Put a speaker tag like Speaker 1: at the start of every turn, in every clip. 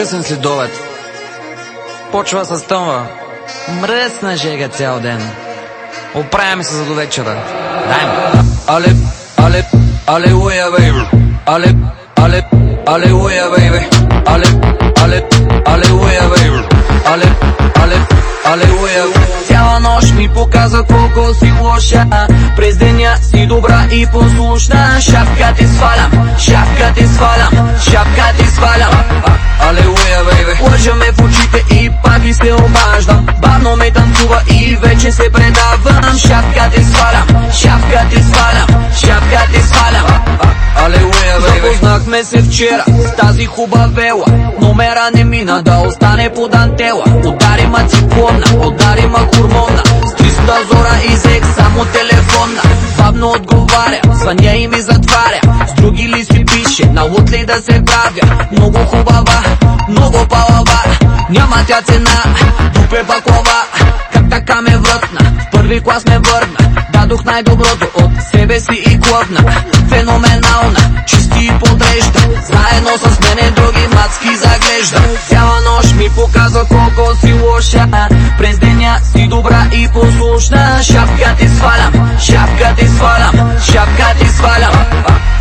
Speaker 1: късен следобед. Почва с тъмва. Мръсна жега цял ден. Оправяме се за до вечера. Дай му.
Speaker 2: Ale, ale, aleluya, baby. Ale, ale, aleluya, baby. Ale, ale, aleluya, baby. Ale, ale, aleluya.
Speaker 3: Цяла нощ ми показа колко си лоша През деня си добра и послушна Шапка ти свалям, шапка ти свалям, и вече се предавам. Шапка ти свалям, шапка ти свалям, шапка ти свалям.
Speaker 2: Baby.
Speaker 3: Запознахме се вчера с тази хубавела Номера не мина да остане по дантела Удари ма циклона, удари ма хормона. С 300 зора изек само телефона. Бавно отговаря, звъня и ми затваря. С други ли си пише, на лут ли да се правя. Много хубава, много палава. Няма тя цена, дупе баклава така ме врътна, в първи клас ме върна. Дадох най-доброто от себе си и клъвна Феноменална, чисти и подрежда. Заедно с мене други мацки заглежда. Цяла нощ ми показва колко си лоша. През деня си добра и послушна. Шапка ти свалям, шапка ти свалям, шапка ти свалям.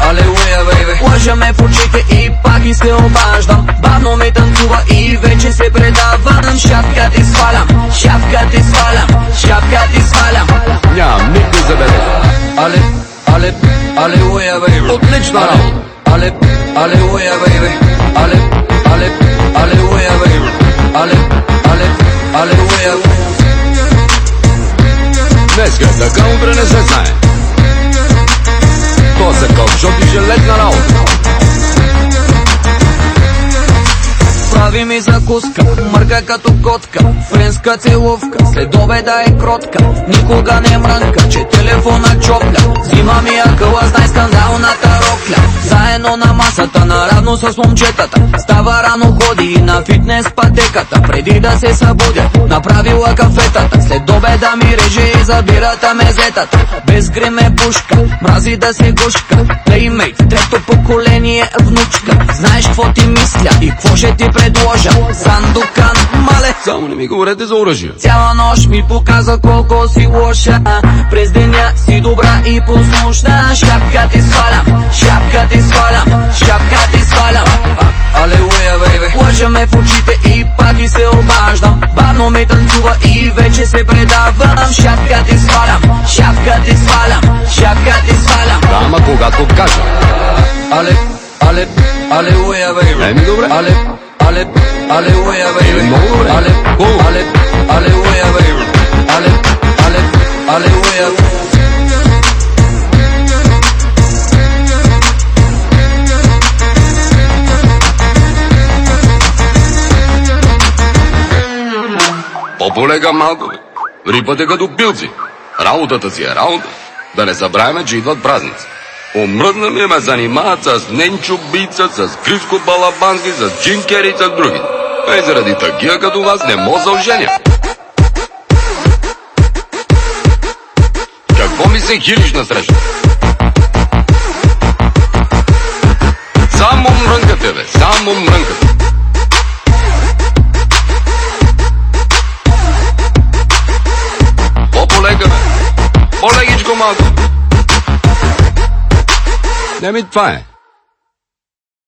Speaker 2: Aleluya, baby.
Speaker 3: Лъжа ме в очите и пак и се обаждам Бавно ме танцува и вече се предавам Шапка ти свалям, шапка ти свалям, шапка ти свалям
Speaker 4: Нямам никакви забележки.
Speaker 2: Ale, ale, aleluya, baby.
Speaker 4: Отлична работа.
Speaker 2: Ale, aleluya, baby. Ale, ale, aleluya, baby. Ale, ale, aleluya.
Speaker 4: Днеска е така, утре не се знае. То са кълчот и железна работа.
Speaker 3: Прави ми закуска, мърка като котка Френска целувка, след обеда е кротка Никога не мрънка, че телефона чопля Взима ми акъла, знай скандалната рокля. Заедно на масата, наравно с момчетата. Става рано, ходи и на фитнес пътеката Преди да се събудя, направила кафетата След обеда ми реже забирата мезетата Без грим е пушка, мрази да се гушка. Плеймейт, трето поколение внучка. Знаеш какво ти мисля и какво ще ти предложа? Сандукан, мале.
Speaker 4: Само не ми говорете за оръжие.
Speaker 3: Цяла нощ ми показа колко си лоша. През деня си добра и послушна. Шапка ти свалям, шапка ти свалям, шапка ти свалям танцува и вече се предавам Шапка ти свалям, шапка ти свалям, шапка ти свалям
Speaker 4: Да, ама когато кажа.
Speaker 2: Ale, ale, aleluya, baby.
Speaker 4: Еми добре.
Speaker 2: Ale, ale, aleluya, baby.
Speaker 4: Много добре.
Speaker 2: Ale,
Speaker 4: Хубаво.
Speaker 2: ale,
Speaker 4: По-полега малко, бе. Рипате като пилци. Работата си е работа. Да не забравяме, че идват празници. Омръзна ми е ме занимават с Ненчо Бица, с Криско Балабански, с Джим Кери и с други. Ей, заради такива като вас не мога да оженя. Какво ми се хилиш на среща? Само мрънкате, бе, само мрънкате. По-полека, бе. По-лекичко малко. Това е.